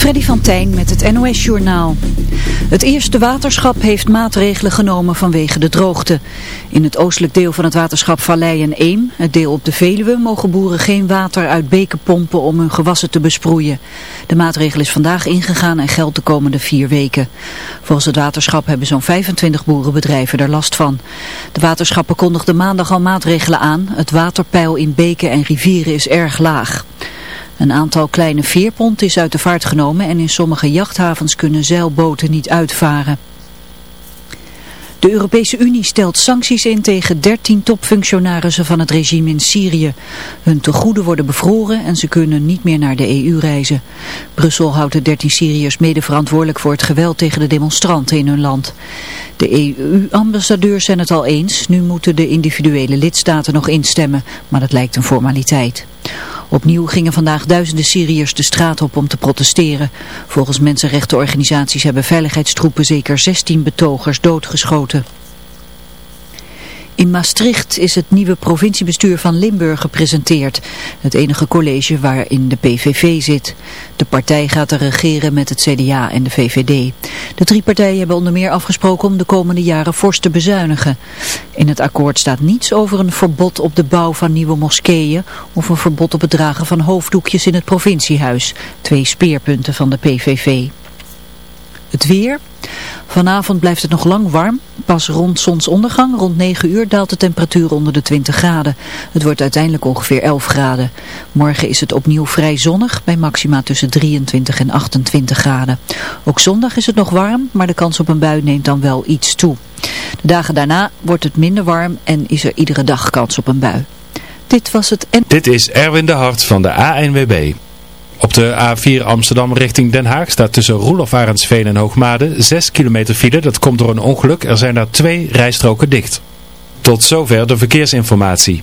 Freddy van Tijn met het NOS-journaal. Het eerste waterschap heeft maatregelen genomen vanwege de droogte. In het oostelijk deel van het waterschap Vallei en Eem, het deel op de Veluwe, mogen boeren geen water uit beken pompen om hun gewassen te besproeien. De maatregel is vandaag ingegaan en geldt de komende vier weken. Volgens het waterschap hebben zo'n 25 boerenbedrijven er last van. De waterschappen kondigden maandag al maatregelen aan. Het waterpeil in beken en rivieren is erg laag. Een aantal kleine veerpont is uit de vaart genomen en in sommige jachthavens kunnen zeilboten niet uitvaren. De Europese Unie stelt sancties in tegen 13 topfunctionarissen van het regime in Syrië. Hun tegoeden worden bevroren en ze kunnen niet meer naar de EU reizen. Brussel houdt de 13 Syriërs mede verantwoordelijk voor het geweld tegen de demonstranten in hun land. De EU-ambassadeurs zijn het al eens, nu moeten de individuele lidstaten nog instemmen, maar dat lijkt een formaliteit. Opnieuw gingen vandaag duizenden Syriërs de straat op om te protesteren. Volgens mensenrechtenorganisaties hebben veiligheidstroepen zeker 16 betogers doodgeschoten. In Maastricht is het nieuwe provinciebestuur van Limburg gepresenteerd. Het enige college waarin de PVV zit. De partij gaat er regeren met het CDA en de VVD. De drie partijen hebben onder meer afgesproken om de komende jaren fors te bezuinigen. In het akkoord staat niets over een verbod op de bouw van nieuwe moskeeën of een verbod op het dragen van hoofddoekjes in het provinciehuis. Twee speerpunten van de PVV. Het weer. Vanavond blijft het nog lang warm. Pas rond zonsondergang, rond 9 uur, daalt de temperatuur onder de 20 graden. Het wordt uiteindelijk ongeveer 11 graden. Morgen is het opnieuw vrij zonnig, bij maxima tussen 23 en 28 graden. Ook zondag is het nog warm, maar de kans op een bui neemt dan wel iets toe. De dagen daarna wordt het minder warm en is er iedere dag kans op een bui. Dit was het. Dit is Erwin de Hart van de ANWB. Op de A4 Amsterdam richting Den Haag staat tussen Roelof Arendsveen en Hoogmade 6 kilometer file. Dat komt door een ongeluk. Er zijn daar twee rijstroken dicht. Tot zover de verkeersinformatie.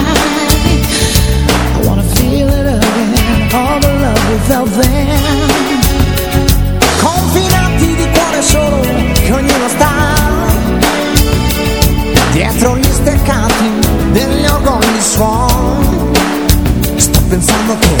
been summer cool.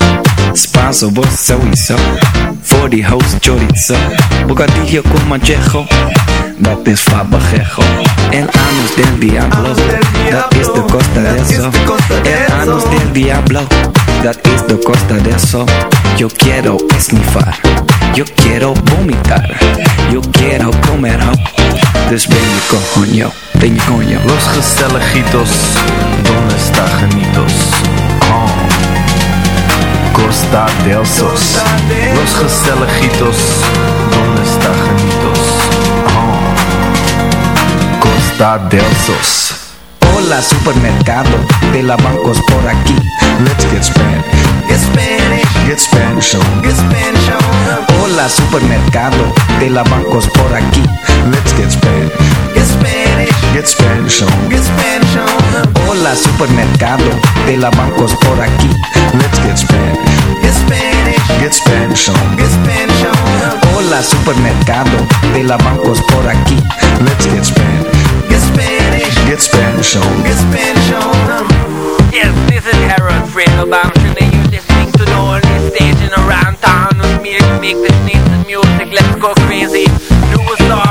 Spanso, vos. Voor die host chorizo. Bocadillo con manchejo. Dat is fabajejo. El anus del diablo. Dat is de costa de eso. El anus del diablo. Dat is de costa de eso. Yo quiero esnifar. Yo quiero vomitar. Yo quiero comer. Dus ben je coño. Ben je coño. Los gezelligitos, donde está genitos? Oh. Costa del Sos. Los gezelligitos, donde está genitos? Oh. Costa del Sos. Hola supermercado de la bancos por aquí. Let's get Spanish. Get Spanish. Get Spanish on. Get Spanish on. Hola supermercado de la bancos por aquí. Let's get Spanish. Get Spanish. Get Spanish on. Get Spanish on. Hola supermercado de la bancos por aquí. Let's get Spanish. Get Spanish. Get Spanish on. Get Spanish on. Hola supermercado de la bancos por aquí. Let's get Spanish. Get Spanish. Get Spanish on. Get Spanish on. Yes, this is Harold Fredo Bamshin and around town with me to make this nice music. Let's go crazy. Do a song.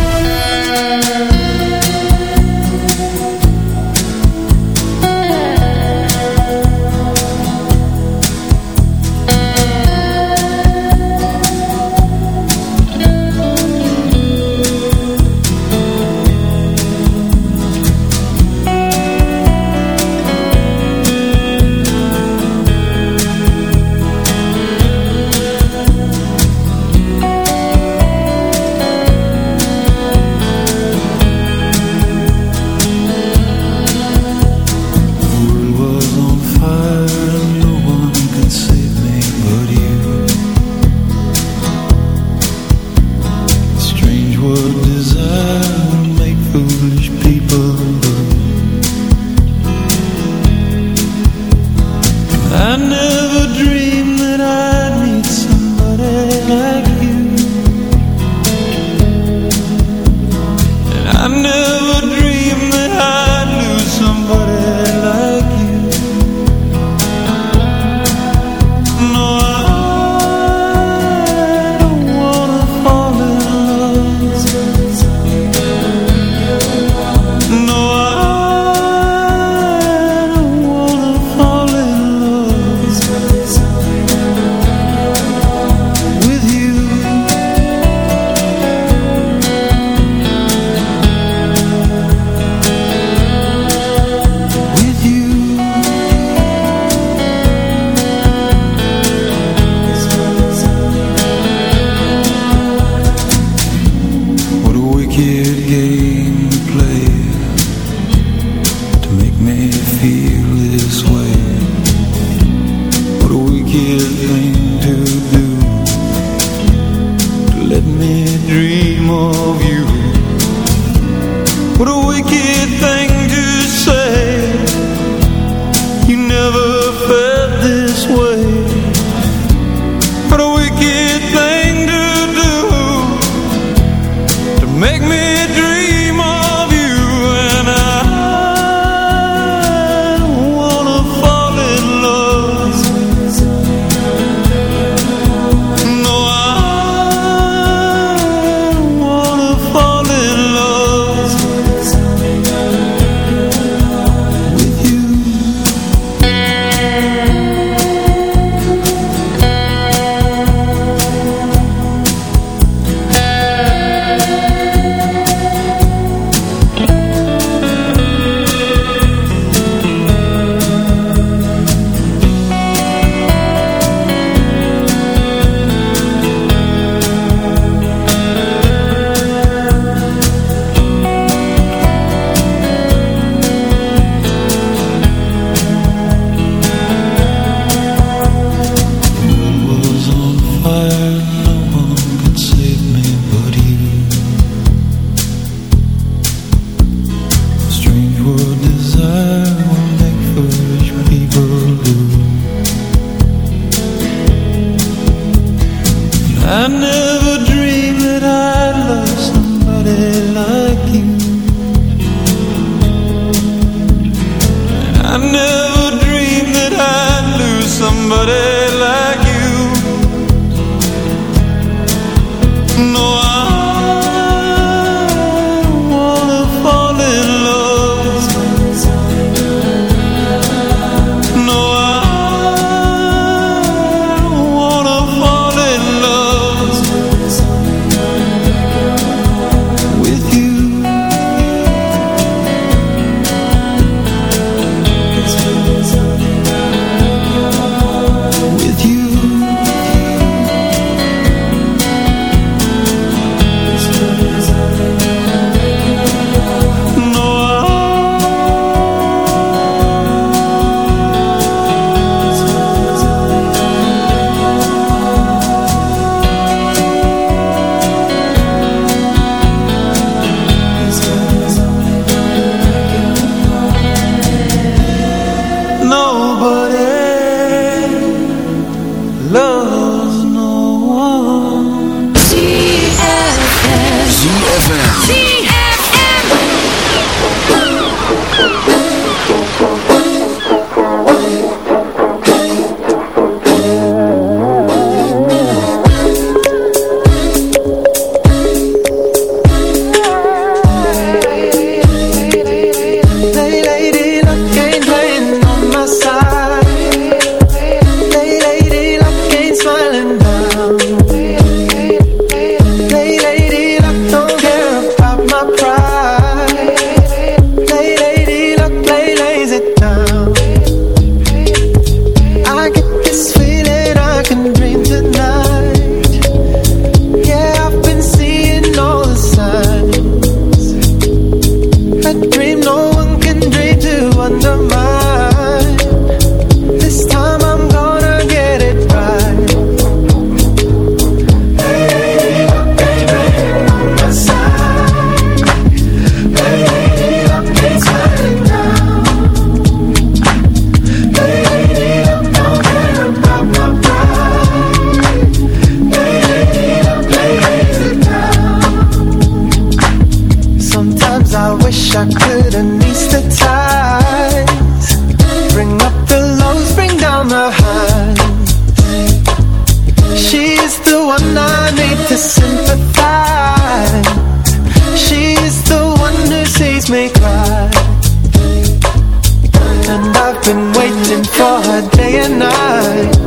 for her day and night.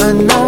I know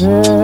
Mm.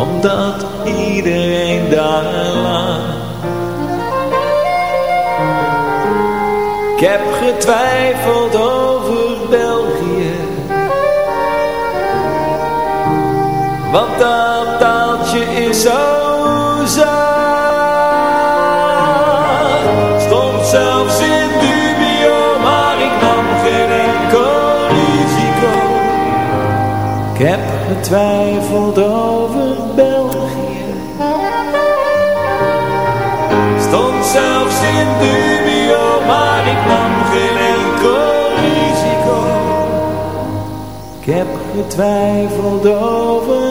Omdat iedereen daar lag. Ik heb getwijfeld over België. Want dat taaltje is zo zacht. Stond zelfs in dubio, maar ik nam geen enkel risico. Ik heb getwijfeld over ik nam geen risico. Ik heb getwijfeld over.